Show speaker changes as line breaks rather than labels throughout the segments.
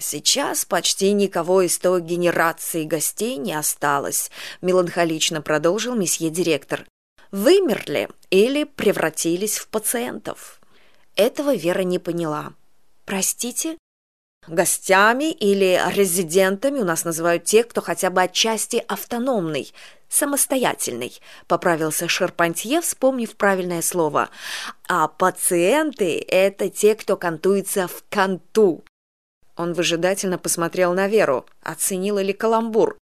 сейчас почти никого из той генерации гостей не осталось меланхолично продолжил месье директор. Вымерли или превратились в пациентов? Этого вера не поняла. Простите? Гостями или резидентами у нас называют тех кто хотя бы отчасти автономный самостоятельный поправился шерпантье вспомнив правильное слово. А пациенты это те кто кантуется в канту он выжидательно посмотрел на веру. Оценила ли каламбур?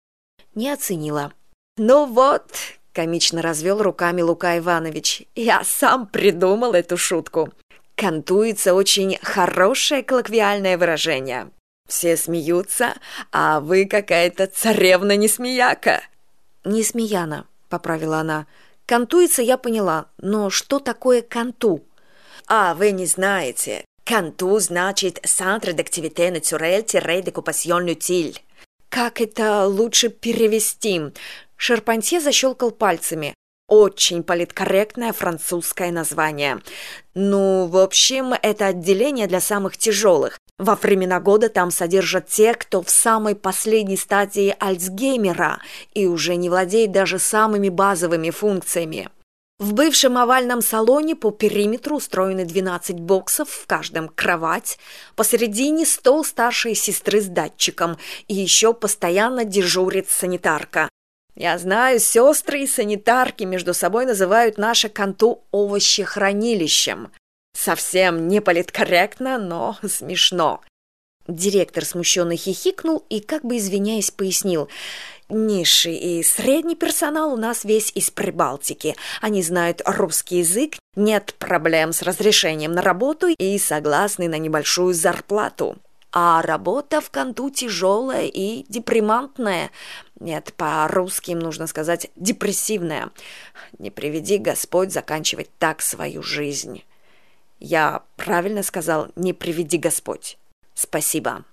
Не оценила. Ну вот комично развел руками лука иванович я сам придумал эту шутку кантуется очень хорошее коллоквиальное выражение. Все смеются а вы какая то царевна не смеяка не смеяна поправила она. Кантуется я поняла. Но что такое канту а вы не знаете канту значит centre d'activité naturelle tiré de утиль как это лучше перевести? Шерпантье защелкал пальцами. Очень политкорректное французское название. Ну в общем это отделение для самых тяжелых во времена года там содержат те кто в самой последней стадии альцгеймера и уже не владеет даже самыми базовыми функциями в бывшем овальном салоне по периметру устроены 12 боксов, в каждом кровать, посередине стол старшей сестры с датчиком, и еще постоянно дежурит санитарка. Я знаю, сестры и санитарки между собой называют наше конту овощехранилищем. Совсем не политкорректно, но смешно. Директор смущенно хихикнул и, как бы извиняясь, пояснил. Низший и средний персонал у нас весь из Прибалтики. Они знают русский язык, нет проблем с разрешением на работу и согласны на небольшую зарплату. А работа в канту тяжелая и депримантная. Нет по русски нужно сказать депрессивная. Не приведи господь заканчивать так свою жизнь я правильно сказал не приведи господь спасибо.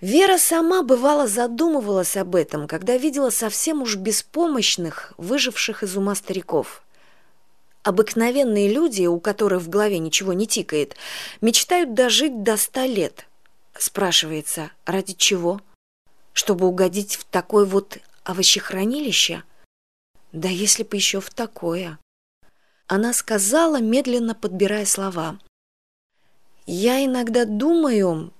Вера сама бывало задумывалась об этом когда видела совсем уж беспомощных выживших из ума стариков. Обыкновенные люди у которых в голове ничего не тикает мечтают дожить до ста лет. Спрашивается ради чего? Чтобы угодить в такое вот овощехранилище? Да если бы еще в такое. Она сказала медленно подбирая слова. Я иногда думаю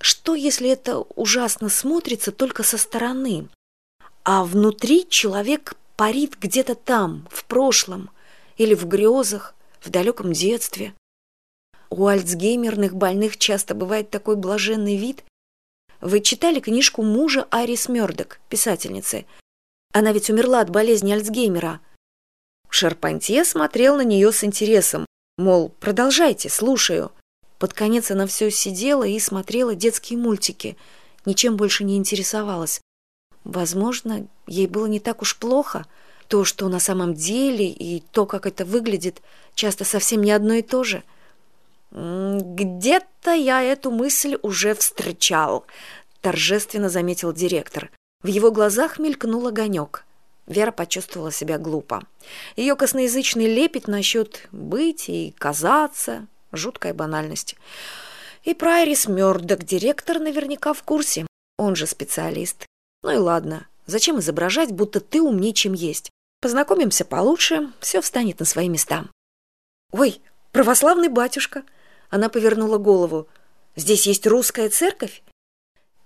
что если это ужасно смотрится только со стороны? А внутри человек парит где то там в прошлом или в грезах в далеком детстве. У альцгеймерных больных часто бывает такой блаженный вид. Вы читали книжку мужа арис мёрдок писательницы? Она ведь умерла от болезни альцгеймера. Шарпантье смотрел на нее с интересом мол продолжайте слушаю под конец она все сидела и смотрела детские мультики ничем больше не интересовалась. Возможно ей было не так уж плохо. То что на самом деле и то как это выглядит часто совсем не одно и то же. Где то я эту мысль уже встречал торжественно заметил директор. В его глазах мелькнул огонек вера почувствовала себя глупо. Ее косноязычный лепет насчет быть и казаться жуткая банальность. И прайрис мёрдок директор наверняка в курсе. Он же специалист. Ну и ладно зачем изображать будто ты умнее чем есть? Познакомимся получше все встанет на свои места. Ой православный батюшка она повернула голову. Здесь есть русская церковь?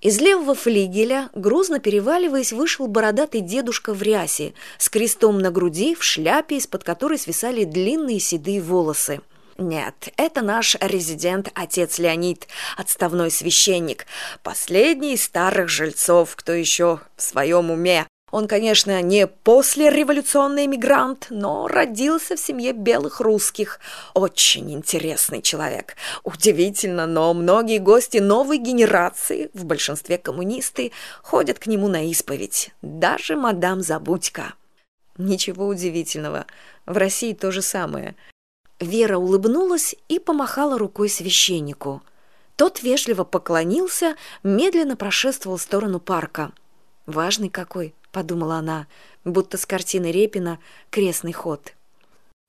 Из левого флигеля грузно переваливаясь вышел бородатый дедушка в рясе с крестом на груди в шляпе из под которой свисали длинные седые волосы нет это наш резидент отец леонид отставной священник последний из старых жильцов кто еще в своем уме. Он конечно не послереволюционный эмигрант но родился в семье белых русских. Очень интересный человек. Удивительно но многие гости новой генерации в большинстве коммунисты ходят к нему на исповедь. Даже мадам забудька. Ничего удивительного. В россии то же самое вера улыбнулась и помахала рукой священнику. Тот вежливо поклонился медленно прошествовал в сторону парка. Важный какой подумала она будто с картины репина крестный ход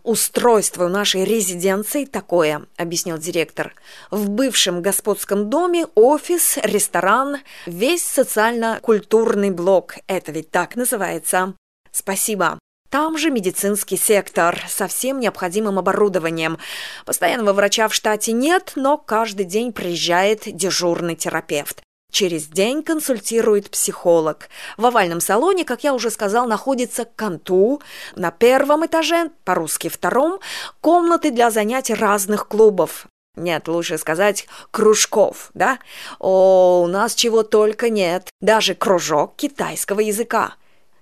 устройство нашей резиденции такое объяснил директор. В бывшем господском доме офис ресторан весь социально культурный блок. Это ведь так называется. Спасибо там же медицинский сектор со всем необходимым оборудованием. Постоянного врача в штате нет, но каждый день приезжает дежурный терапевт. Через день консультирует психолог. В овальном салоне, как я уже сказал, находится канту. На первом этаже, по-русски втором, комнаты для занятий разных клубов. Нет, лучше сказать кружков, да? О, у нас чего только нет. Даже кружок китайского языка.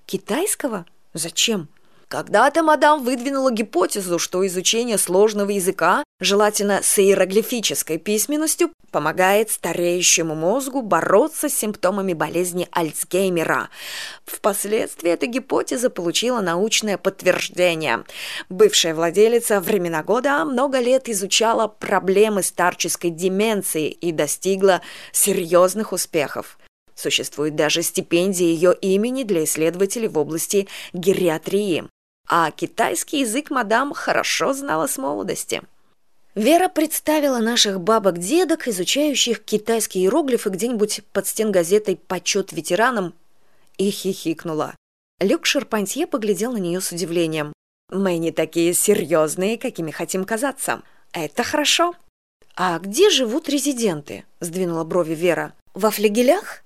Китайского? Зачем? Когда-то мадам выдвинула гипотезу, что изучение сложного языка, желательно с иероглифической письменностью, помогает стареющему мозгу бороться с симптомами болезни Альцгеймера. Впоследствии эта гипотеза получила научное подтверждение. Бывшая владелица времена года много лет изучала проблемы старческой деменции и достигла серьезных успехов. Существует даже стипендия ее имени для исследователей в области гериатрии а китайский язык мадам хорошо знала с молодости. Вера представила наших бабок-дедок, изучающих китайские иероглифы где-нибудь под стенгазетой «Почет ветеранам» и хихикнула. Люк Шарпантье поглядел на нее с удивлением. «Мы не такие серьезные, какими хотим казаться. Это хорошо». «А где живут резиденты?» – сдвинула брови Вера. «Во флигелях?»